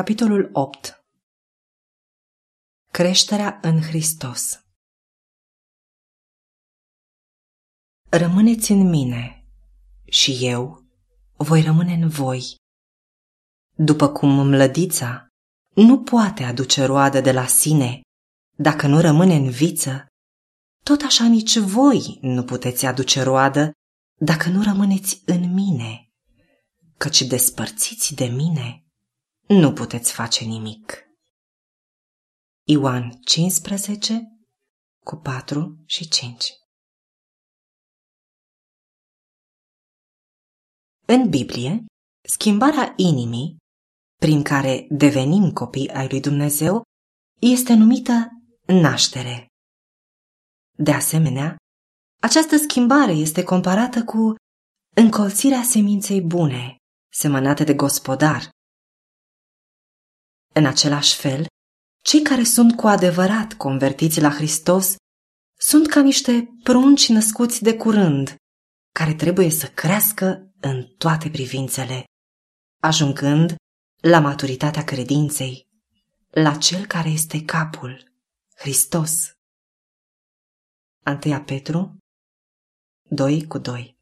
Capitolul 8 Creșterea în Hristos. Rămâneți în mine și eu voi rămâne în voi. După cum mlădița nu poate aduce roadă de la sine dacă nu rămâne în viță, tot așa nici voi nu puteți aduce roadă dacă nu rămâneți în mine, căci despărțiți de mine nu puteți face nimic. Ioan 15 cu 4 și 5 În Biblie, schimbarea inimii, prin care devenim copii ai lui Dumnezeu, este numită naștere. De asemenea, această schimbare este comparată cu încolțirea seminței bune, semănate de gospodar, în același fel, cei care sunt cu adevărat convertiți la Hristos sunt ca niște prunci născuți de curând, care trebuie să crească în toate privințele, ajungând la maturitatea credinței, la cel care este capul, Hristos. 1 Petru 2 cu 2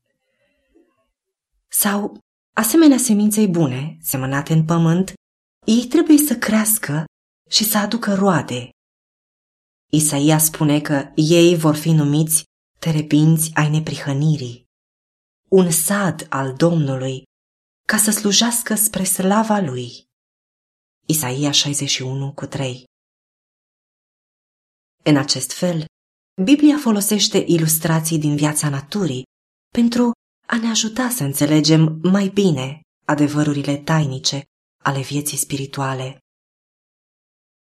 Sau, asemenea seminței bune, semănate în pământ, ei trebuie să crească și să aducă roade. Isaia spune că ei vor fi numiți terebinți ai neprihănirii, un sad al Domnului, ca să slujească spre slava lui. Isaia 61 cu 3 În acest fel, Biblia folosește ilustrații din viața naturii pentru a ne ajuta să înțelegem mai bine adevărurile tainice ale vieții spirituale.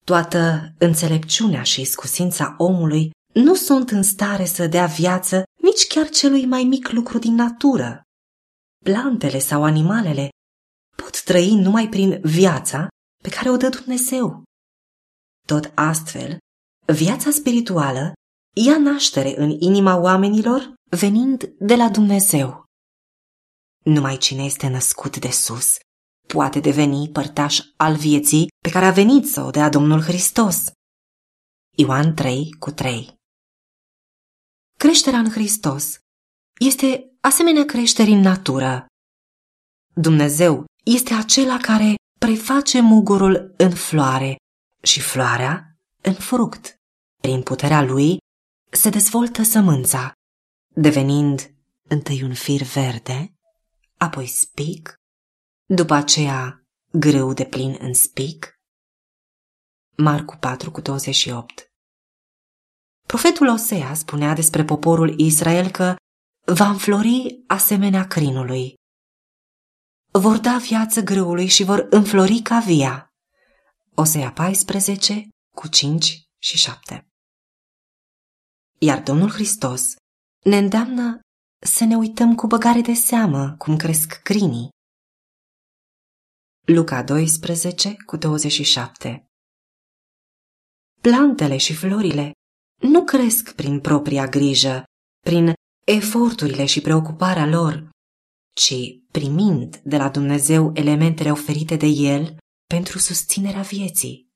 Toată înțelepciunea și iscusința omului nu sunt în stare să dea viață nici chiar celui mai mic lucru din natură. Plantele sau animalele pot trăi numai prin viața pe care o dă Dumnezeu. Tot astfel, viața spirituală ia naștere în inima oamenilor venind de la Dumnezeu. Numai cine este născut de sus poate deveni părtaș al vieții pe care a venit să o dea Domnul Hristos. Ioan 3 cu 3 Creșterea în Hristos este asemenea creșterii în natură. Dumnezeu este acela care preface mugurul în floare și floarea în fruct. Prin puterea lui se dezvoltă sămânța, devenind întâi un fir verde, apoi spic, după aceea grâu de plin în spic. Marcu 4 cu 28 Profetul Osea spunea despre poporul Israel că va înflori asemenea crinului. Vor da viață grâului și vor înflori ca via. Osea 14 cu 5 și 7 Iar Domnul Hristos ne îndeamnă să ne uităm cu băgare de seamă cum cresc crinii Luca 12 cu 27 Plantele și florile nu cresc prin propria grijă, prin eforturile și preocuparea lor, ci primind de la Dumnezeu elementele oferite de El pentru susținerea vieții.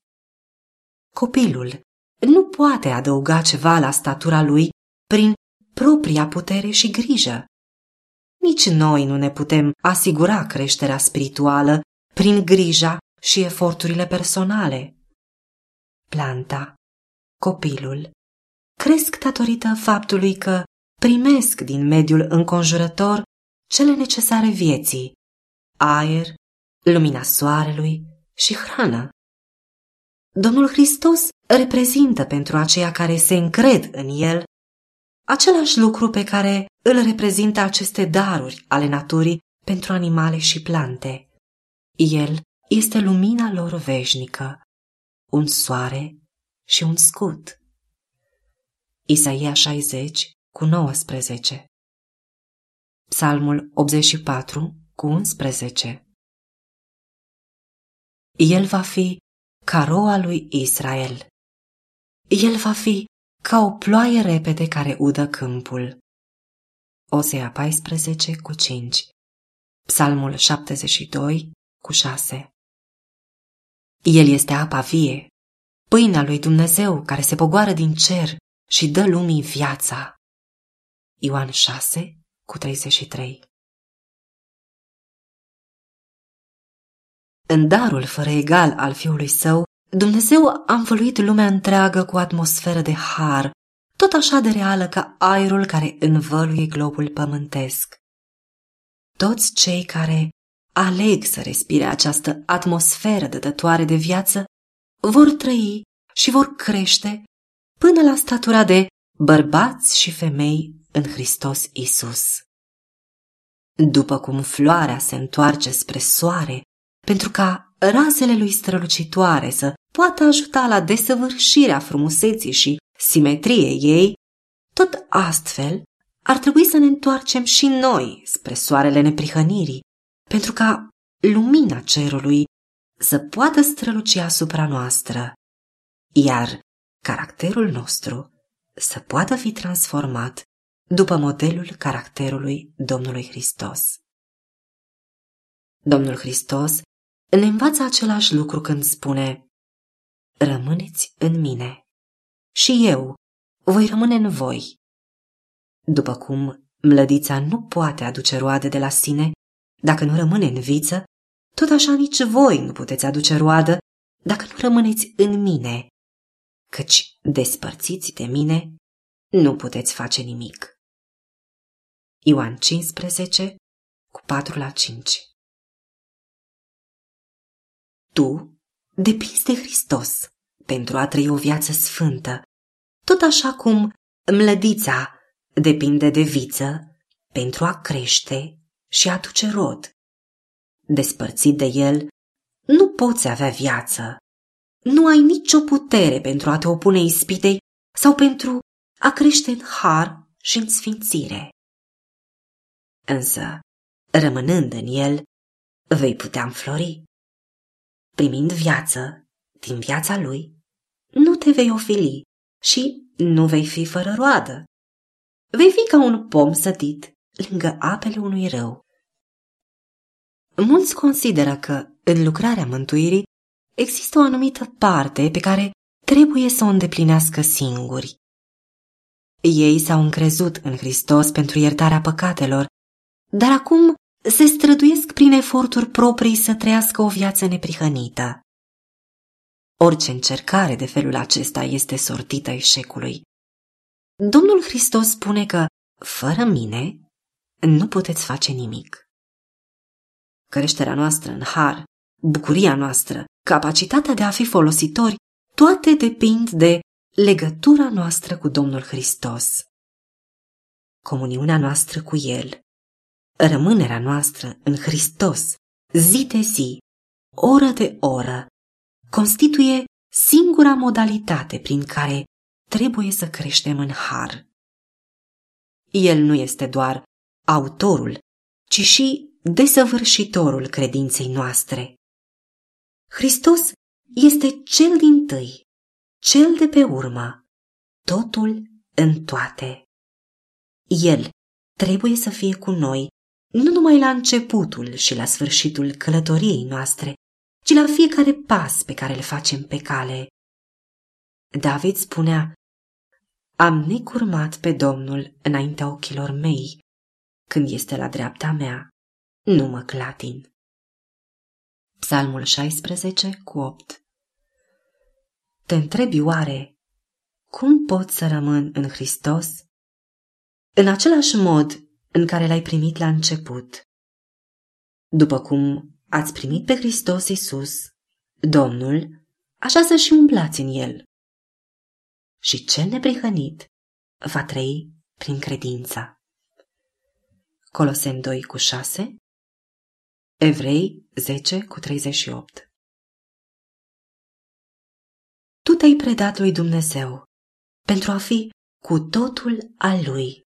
Copilul nu poate adăuga ceva la statura lui prin propria putere și grijă. Nici noi nu ne putem asigura creșterea spirituală prin grija și eforturile personale. Planta, copilul, cresc datorită faptului că primesc din mediul înconjurător cele necesare vieții, aer, lumina soarelui și hrană. Domnul Hristos reprezintă pentru aceia care se încred în El același lucru pe care îl reprezintă aceste daruri ale naturii pentru animale și plante. El este lumina lor veșnică, un soare și un scut. Isaia 60 cu 19 Psalmul 84 cu 11 El va fi ca roa lui Israel. El va fi ca o ploaie repede care udă câmpul. Osea 14 cu 5 Psalmul 72 cu șase. El este apa vie, pâinea lui Dumnezeu care se pogoară din cer și dă lumii viața. Ioan 6 cu 33 În darul fără egal al Fiului Său, Dumnezeu a învăluit lumea întreagă cu atmosferă de har, tot așa de reală ca aerul care învăluie globul pământesc. Toți cei care aleg să respire această atmosferă dătătoare de viață vor trăi și vor crește până la statura de bărbați și femei în Hristos Isus. După cum floarea se întoarce spre soare pentru ca razele lui strălucitoare să poată ajuta la desăvârșirea frumuseții și simetriei ei, tot astfel ar trebui să ne întoarcem și noi spre soarele neprihănirii, pentru ca lumina cerului să poată străluci asupra noastră, iar caracterul nostru să poată fi transformat după modelul caracterului Domnului Hristos. Domnul Hristos ne învață același lucru când spune Rămâneți în mine și eu voi rămâne în voi. După cum mlădița nu poate aduce roade de la sine dacă nu rămâne în viță, tot așa nici voi nu puteți aduce roadă dacă nu rămâneți în mine, căci despărțiți de mine, nu puteți face nimic. Ioan 15, cu 4 la 5 Tu depinzi de Hristos pentru a trăi o viață sfântă, tot așa cum mlădița depinde de viță pentru a crește și a aduce rod. Despărțit de el, nu poți avea viață. Nu ai nicio putere pentru a te opune ispitei sau pentru a crește în har și în sfințire. Însă, rămânând în el, vei putea înflori. Primind viață din viața lui, nu te vei ofili și nu vei fi fără roadă. Vei fi ca un pom sătit lângă apele unui râu. Mulți consideră că, în lucrarea mântuirii, există o anumită parte pe care trebuie să o îndeplinească singuri. Ei s-au încrezut în Hristos pentru iertarea păcatelor, dar acum se străduiesc prin eforturi proprii să trăiască o viață neprihănită. Orice încercare de felul acesta este sortită eșecului. Domnul Hristos spune că, fără mine, nu puteți face nimic. Creșterea noastră în har, bucuria noastră, capacitatea de a fi folositori, toate depind de legătura noastră cu Domnul Hristos. Comuniunea noastră cu El, rămânerea noastră în Hristos, zi de zi, oră de oră, constituie singura modalitate prin care trebuie să creștem în har. El nu este doar autorul, ci și desăvârșitorul credinței noastre. Hristos este cel din tâi, cel de pe urmă, totul în toate. El trebuie să fie cu noi nu numai la începutul și la sfârșitul călătoriei noastre, ci la fiecare pas pe care îl facem pe cale. David spunea, Am necurmat pe Domnul înaintea ochilor mei, când este la dreapta mea, nu mă clatin. Psalmul 16 cu 8 Te întrebi oare, cum pot să rămân în Hristos? În același mod în care l-ai primit la început. După cum ați primit pe Hristos Iisus, Domnul, așa să și umblați în El. Și cel neprihănit va trăi prin credința. Colosem 2 cu 6 Evrei 10 cu 38 Tu te-ai predat lui Dumnezeu pentru a fi cu totul al lui,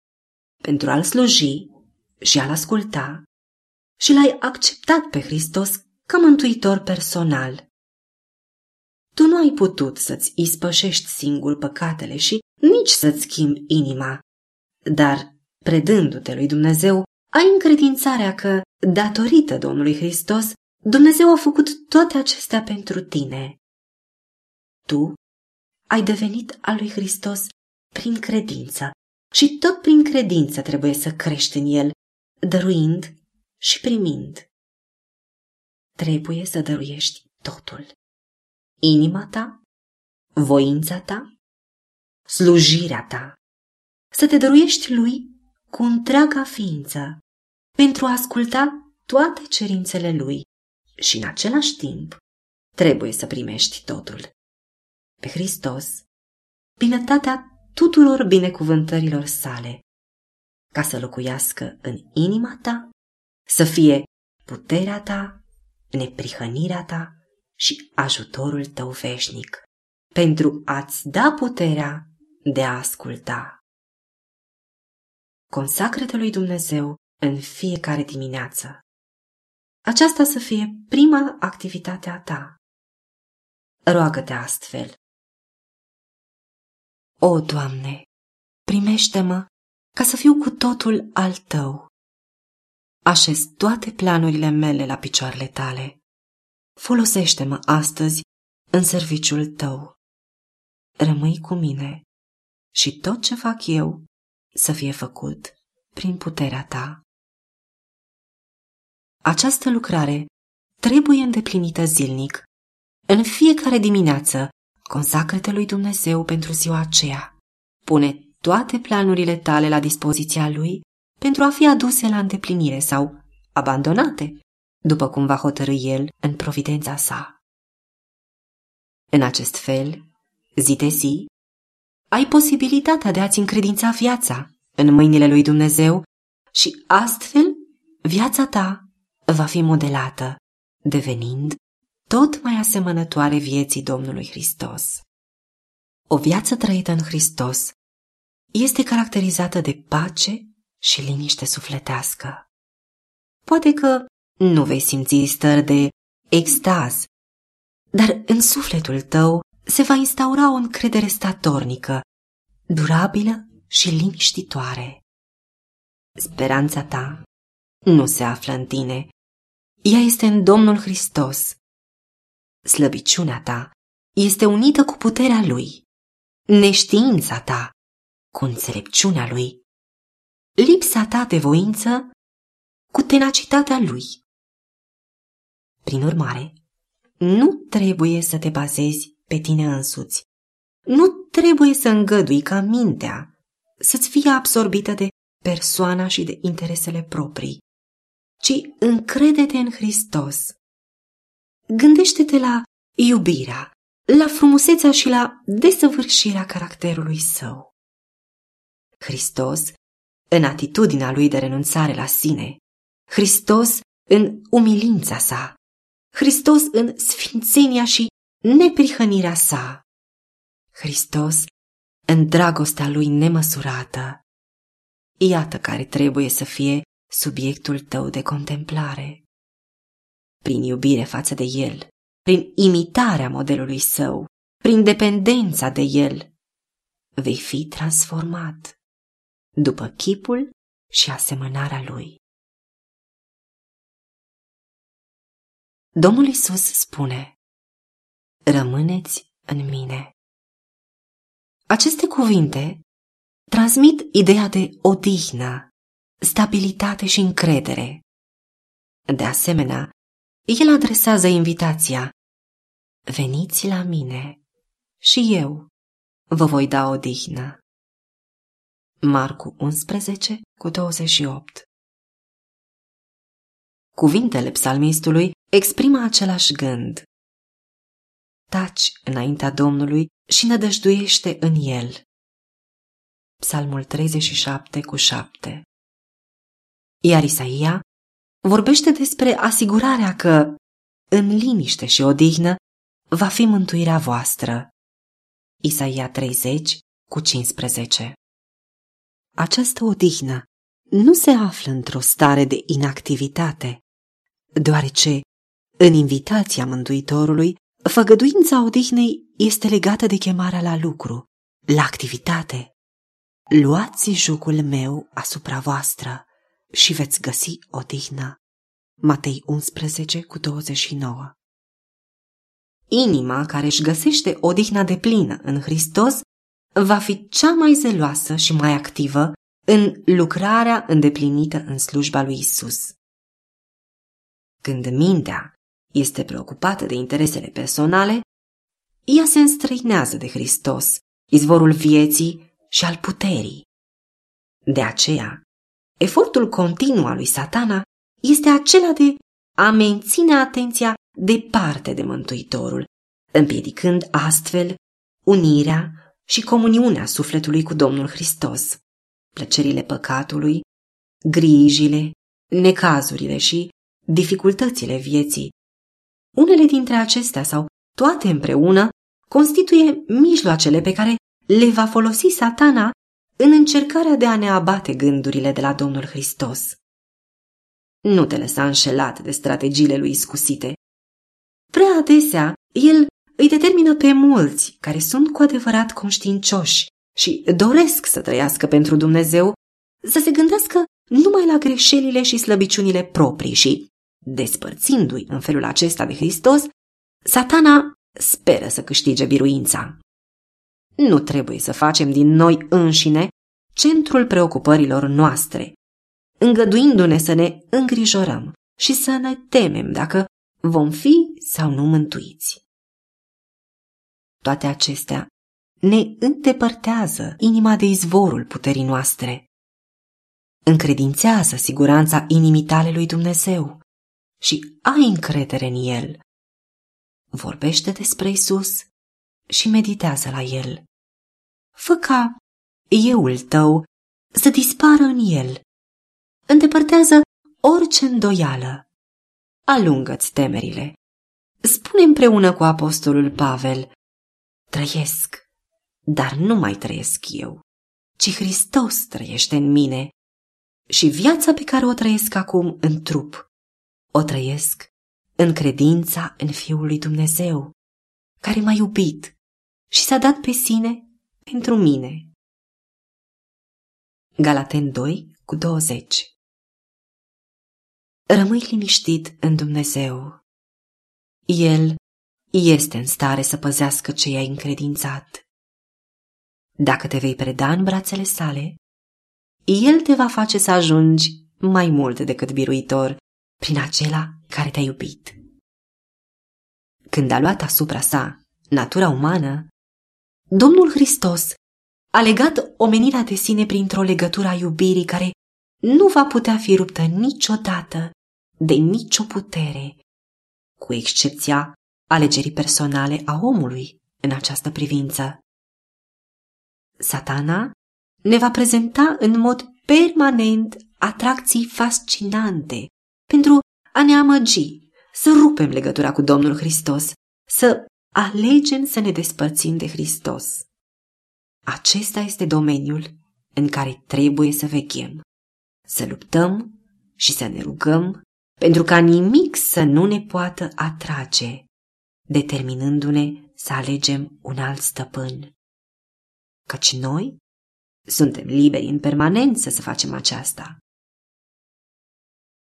pentru a-L sluji și a-L asculta și l-ai acceptat pe Hristos ca mântuitor personal. Tu nu ai putut să-ți ispășești singur păcatele și nici să-ți schimbi inima, dar, predându-te lui Dumnezeu, ai încredințarea că, datorită Domnului Hristos, Dumnezeu a făcut toate acestea pentru tine. Tu ai devenit al lui Hristos prin credință și tot prin credință trebuie să crești în el, dăruind și primind. Trebuie să dăruiești totul. Inima ta, voința ta, slujirea ta. Să te dăruiești lui cu întreaga ființă pentru a asculta toate cerințele lui și în același timp trebuie să primești totul. Pe Hristos, binătatea tuturor binecuvântărilor sale, ca să locuiască în inima ta, să fie puterea ta, neprihănirea ta și ajutorul tău veșnic, pentru a-ți da puterea de a asculta. Consacră-te lui Dumnezeu în fiecare dimineață. Aceasta să fie prima activitate a ta. Roagă-te astfel. O, Doamne, primește-mă ca să fiu cu totul al Tău. Așez toate planurile mele la picioarele Tale. Folosește-mă astăzi în serviciul Tău. Rămâi cu mine și tot ce fac eu să fie făcut prin puterea Ta. Această lucrare trebuie îndeplinită zilnic. În fiecare dimineață, consacră-te lui Dumnezeu pentru ziua aceea. Pune toate planurile tale la dispoziția lui pentru a fi aduse la îndeplinire sau abandonate, după cum va hotărâi el în providența sa. În acest fel, zi de zi, ai posibilitatea de a-ți încredința viața în mâinile lui Dumnezeu și astfel viața ta va fi modelată, devenind tot mai asemănătoare vieții Domnului Hristos. O viață trăită în Hristos este caracterizată de pace și liniște sufletească. Poate că nu vei simți stări de extaz, dar în sufletul tău se va instaura o încredere statornică, durabilă și liniștitoare. Speranța ta nu se află în tine, ea este în Domnul Hristos. Slăbiciunea ta este unită cu puterea Lui, neștiința ta cu înțelepciunea Lui, lipsa ta de voință cu tenacitatea Lui. Prin urmare, nu trebuie să te bazezi pe tine însuți. Nu trebuie să îngădui ca mintea să-ți fie absorbită de persoana și de interesele proprii ci încrede-te în Hristos. Gândește-te la iubirea, la frumusețea și la desăvârșirea caracterului său. Hristos în atitudinea lui de renunțare la sine, Hristos în umilința sa, Hristos în sfințenia și neprihănirea sa, Hristos în dragostea lui nemăsurată. Iată care trebuie să fie subiectul tău de contemplare. Prin iubire față de el, prin imitarea modelului său, prin dependența de el, vei fi transformat după chipul și asemănarea lui. Domnul Isus spune, Rămâneți în mine. Aceste cuvinte transmit ideea de odihnă, stabilitate și încredere. De asemenea, el adresează invitația Veniți la mine și eu vă voi da o dihnă. Marcu 11 cu 28 Cuvintele psalmistului exprimă același gând. Taci înaintea Domnului și nădăjduiește în el. Psalmul 37 cu 7 iar Isaia vorbește despre asigurarea că, în liniște și odihnă, va fi mântuirea voastră. Isaia 30 cu 15 Această odihnă nu se află într-o stare de inactivitate, deoarece, în invitația Mântuitorului, făgăduința odihnei este legată de chemarea la lucru, la activitate. Luați jugul meu asupra voastră și veți găsi odihnă. Matei 11 cu 29 Inima care își găsește odihna de plină în Hristos va fi cea mai zeloasă și mai activă în lucrarea îndeplinită în slujba lui Isus. Când mintea este preocupată de interesele personale, ea se înstrăinează de Hristos, izvorul vieții și al puterii. De aceea, efortul continuu al lui satana este acela de a menține atenția departe de Mântuitorul, împiedicând astfel unirea și comuniunea sufletului cu Domnul Hristos. Plăcerile păcatului, grijile, necazurile și dificultățile vieții. Unele dintre acestea sau toate împreună constituie mijloacele pe care le va folosi satana în încercarea de a ne abate gândurile de la Domnul Hristos. Nu te lăsa înșelat de strategiile lui iscusite. Prea adesea, el îi determină pe mulți care sunt cu adevărat conștiincioși și doresc să trăiască pentru Dumnezeu, să se gândească numai la greșelile și slăbiciunile proprii și, despărțindu-i în felul acesta de Hristos, satana speră să câștige biruința. Nu trebuie să facem din noi înșine centrul preocupărilor noastre, îngăduindu-ne să ne îngrijorăm și să ne temem dacă vom fi sau nu mântuiți. Toate acestea ne îndepărtează inima de izvorul puterii noastre. Încredințează siguranța inimii tale lui Dumnezeu și ai încredere în El. Vorbește despre Isus și meditează la El. Fă ca euul tău să dispară în El. Îndepărtează orice îndoială. Alungă-ți temerile. Spune împreună cu apostolul Pavel, trăiesc, dar nu mai trăiesc eu, ci Hristos trăiește în mine și viața pe care o trăiesc acum în trup, o trăiesc în credința în Fiul lui Dumnezeu, care m-a iubit și s-a dat pe sine pentru mine. Galaten 2 cu 20 Rămâi liniștit în Dumnezeu. El este în stare să păzească ce i-ai încredințat. Dacă te vei preda în brațele sale, El te va face să ajungi mai mult decât biruitor prin acela care te-a iubit. Când a luat asupra sa natura umană, Domnul Hristos a legat omenirea de sine printr-o legătură a iubirii care nu va putea fi ruptă niciodată de nicio putere, cu excepția alegerii personale a omului în această privință. Satana ne va prezenta în mod permanent atracții fascinante pentru a ne amăgi, să rupem legătura cu Domnul Hristos, să alegem să ne despărțim de Hristos. Acesta este domeniul în care trebuie să veghem, să luptăm și să ne rugăm pentru ca nimic să nu ne poată atrage, determinându-ne să alegem un alt stăpân. Căci noi suntem liberi în permanență să facem aceasta.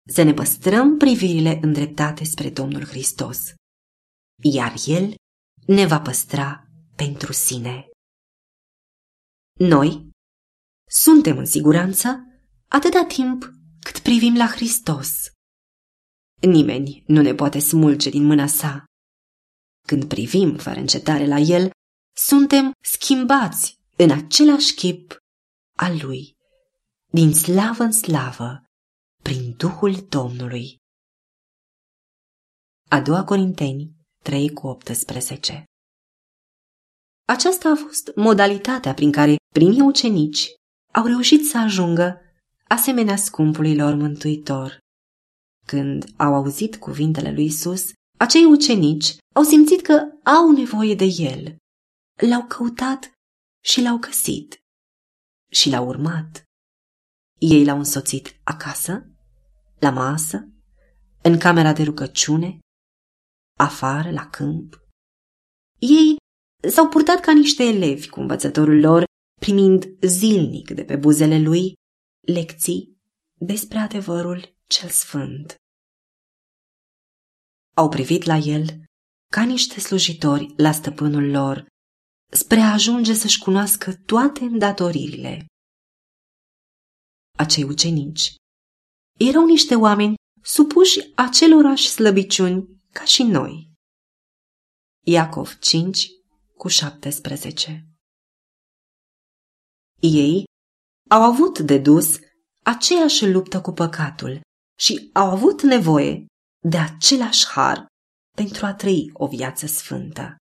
Să ne păstrăm privirile îndreptate spre Domnul Hristos, iar El ne va păstra pentru sine. Noi suntem în siguranță atâta timp cât privim la Hristos. Nimeni nu ne poate smulge din mâna sa. Când privim fără încetare la El, suntem schimbați în același chip al Lui, din slavă în slavă, prin Duhul Domnului. A doua Corinteni 3 cu 18 Aceasta a fost modalitatea prin care primii ucenici au reușit să ajungă asemenea scumpului lor mântuitor. Când au auzit cuvintele lui Isus, acei ucenici au simțit că au nevoie de el. L-au căutat și l-au găsit. Și l-au urmat. Ei l-au însoțit acasă, la masă, în camera de rugăciune, afară, la câmp. Ei s-au purtat ca niște elevi cu învățătorul lor, primind zilnic de pe buzele lui lecții despre adevărul cel sfânt. au privit la el ca niște slujitori la stăpânul lor, spre a ajunge să-și cunoască toate îndatoririle. Acei ucenici erau niște oameni supuși acelorași slăbiciuni ca și noi. Iacov 5 cu 17 Ei au avut de dus aceeași luptă cu păcatul și au avut nevoie de același har pentru a trăi o viață sfântă.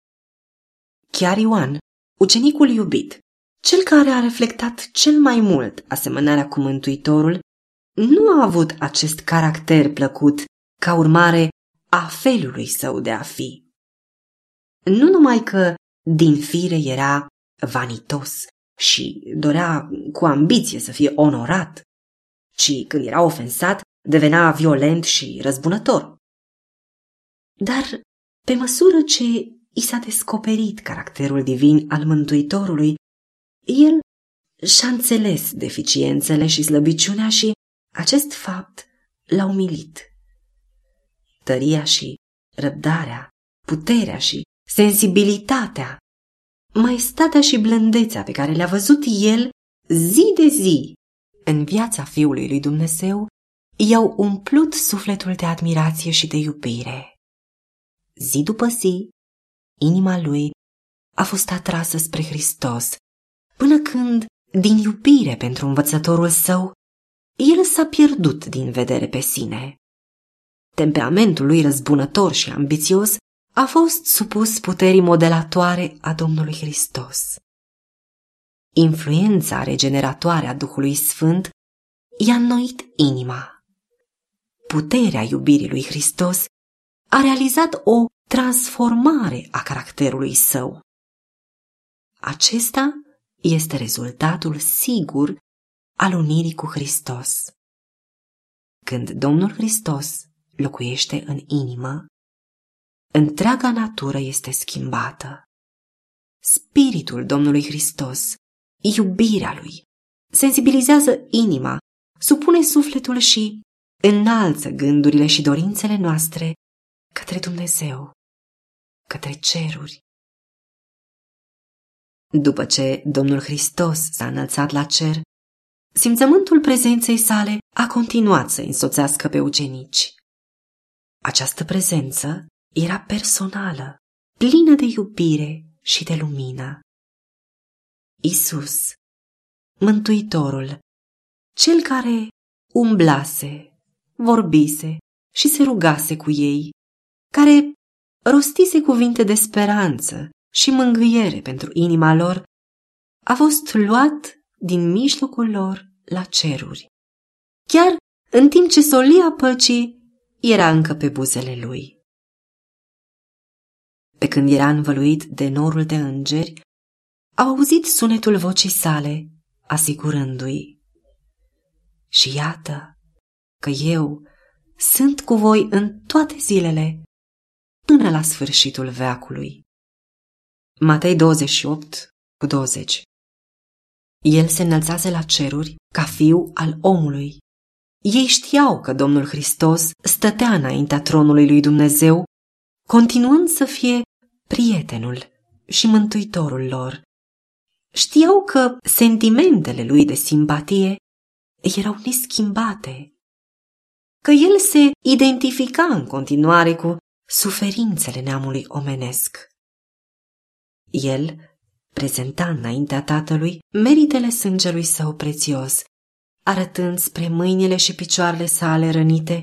Chiar Ioan, ucenicul iubit, cel care a reflectat cel mai mult asemănarea cu Mântuitorul, nu a avut acest caracter plăcut ca urmare a felului său de a fi. Nu numai că din fire era vanitos și dorea cu ambiție să fie onorat, ci când era ofensat devenea violent și răzbunător. Dar, pe măsură ce i s-a descoperit caracterul divin al Mântuitorului, el și-a înțeles deficiențele și slăbiciunea și acest fapt l-a umilit. Tăria și răbdarea, puterea și sensibilitatea, maestatea și blândețea pe care le-a văzut el zi de zi în viața Fiului lui Dumnezeu, i-au umplut sufletul de admirație și de iubire. Zi după zi, inima lui a fost atrasă spre Hristos, până când, din iubire pentru învățătorul său, el s-a pierdut din vedere pe sine. Temperamentul lui răzbunător și ambițios a fost supus puterii modelatoare a Domnului Hristos. Influența regeneratoare a Duhului Sfânt i-a înnoit inima. Puterea iubirii lui Hristos a realizat o transformare a caracterului său. Acesta este rezultatul sigur al unirii cu Hristos. Când Domnul Hristos locuiește în inimă, întreaga natură este schimbată. Spiritul Domnului Hristos, iubirea lui, sensibilizează inima, supune sufletul și înalță gândurile și dorințele noastre către Dumnezeu, către ceruri. După ce Domnul Hristos s-a înălțat la cer, simțământul prezenței sale a continuat să însoțească pe ucenici. Această prezență era personală, plină de iubire și de lumină. Isus, Mântuitorul, cel care umblase, vorbise și se rugase cu ei, care rostise cuvinte de speranță și mângâiere pentru inima lor, a fost luat din mijlocul lor la ceruri. Chiar în timp ce solia păcii era încă pe buzele lui. Pe când era învăluit de norul de îngeri, au auzit sunetul vocii sale, asigurându-i. Și iată că eu sunt cu voi în toate zilele, până la sfârșitul veacului. Matei 28 cu 20 El se înălțase la ceruri ca fiu al omului. Ei știau că Domnul Hristos stătea înaintea tronului lui Dumnezeu, continuând să fie prietenul și mântuitorul lor. Știau că sentimentele lui de simpatie erau neschimbate, că el se identifica în continuare cu suferințele neamului omenesc. El prezenta înaintea tatălui meritele sângelui său prețios, arătând spre mâinile și picioarele sale rănite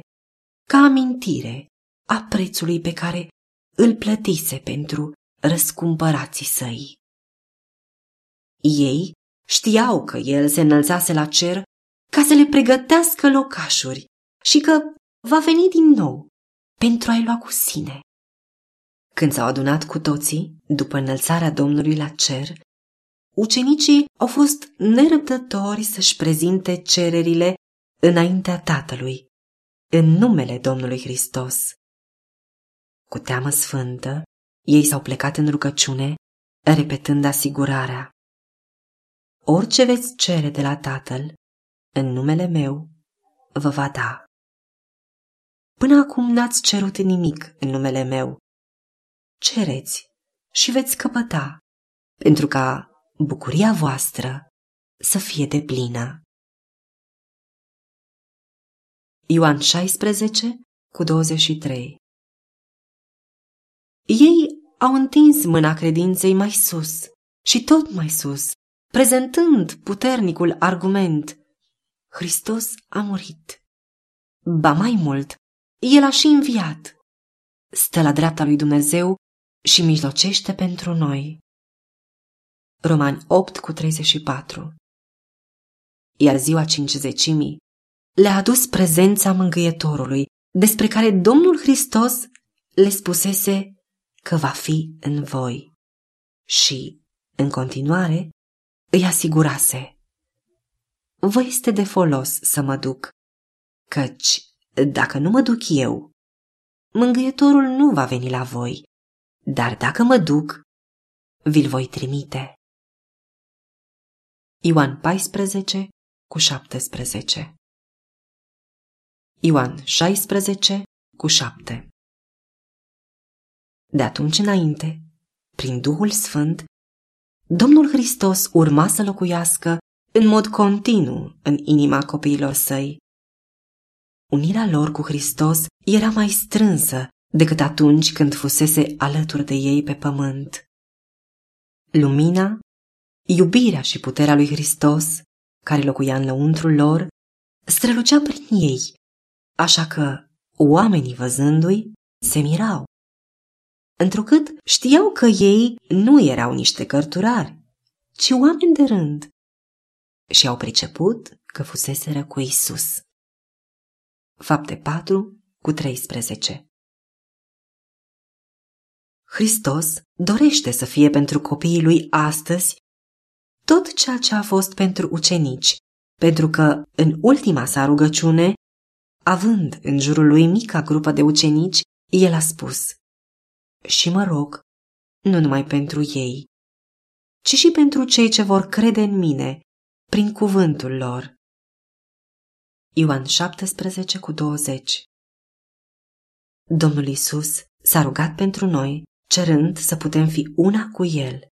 ca amintire a prețului pe care îl plătise pentru răscumpărații săi. Ei știau că el se înălțase la cer ca să le pregătească locașuri și că va veni din nou pentru a-i lua cu sine. Când s-au adunat cu toții, după înălțarea Domnului la cer, ucenicii au fost nerăbdători să-și prezinte cererile înaintea Tatălui, în numele Domnului Hristos. Cu teamă sfântă, ei s-au plecat în rugăciune, repetând asigurarea. Orice veți cere de la Tatăl, în numele meu, vă va da. Până acum n-ați cerut nimic în numele meu. Cereți și veți căpăta, pentru ca bucuria voastră să fie de plină. Ioan 16 cu 23 Ei au întins mâna credinței mai sus și tot mai sus, prezentând puternicul argument. Hristos a murit. Ba mai mult, El a și înviat. Stă la dreapta lui Dumnezeu și mijlocește pentru noi. Romani 8 cu 34 Iar ziua cincizecimii le-a adus prezența mângâietorului, despre care Domnul Hristos le spusese că va fi în voi. Și, în continuare, îi asigurase. Vă este de folos să mă duc, căci, dacă nu mă duc eu, mângâietorul nu va veni la voi, dar dacă mă duc, vi-l voi trimite. Ioan 14 cu 17 Ioan 16 cu 7 De atunci înainte, prin Duhul Sfânt, Domnul Hristos urma să locuiască în mod continuu în inima copiilor săi. Unirea lor cu Hristos era mai strânsă decât atunci când fusese alături de ei pe pământ. Lumina, iubirea și puterea lui Hristos, care locuia în lăuntrul lor, strălucea prin ei, așa că oamenii văzându-i se mirau. Întrucât știau că ei nu erau niște cărturari, ci oameni de rând, și au priceput că fuseseră cu Isus. Fapte 4 cu 13 Hristos dorește să fie pentru copiii lui astăzi tot ceea ce a fost pentru ucenici, pentru că în ultima sa rugăciune, având în jurul lui mica grupă de ucenici, el a spus Și mă rog, nu numai pentru ei, ci și pentru cei ce vor crede în mine, prin cuvântul lor. Ioan 17 cu 20 Domnul Isus s-a rugat pentru noi cerând să putem fi una cu El,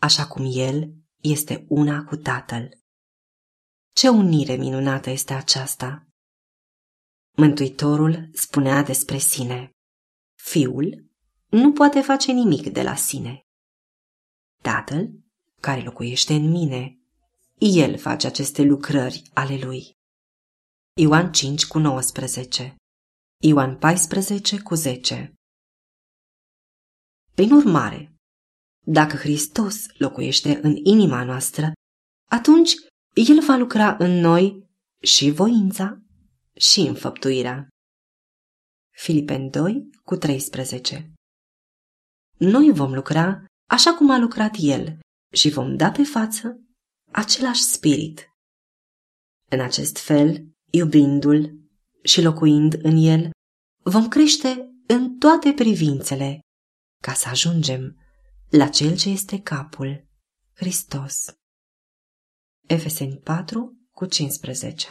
așa cum El este una cu Tatăl. Ce unire minunată este aceasta! Mântuitorul spunea despre sine, Fiul nu poate face nimic de la sine. Tatăl, care locuiește în mine, El face aceste lucrări ale Lui. Ioan 5 cu 19 Ioan 14 cu 10 prin urmare, dacă Hristos locuiește în inima noastră, atunci El va lucra în noi și voința și înfăptuirea. Filipen 2 cu 13 Noi vom lucra așa cum a lucrat El și vom da pe față același spirit. În acest fel, iubindu-L și locuind în El, vom crește în toate privințele ca să ajungem la Cel ce este capul, Hristos. Efeseni 4 cu 15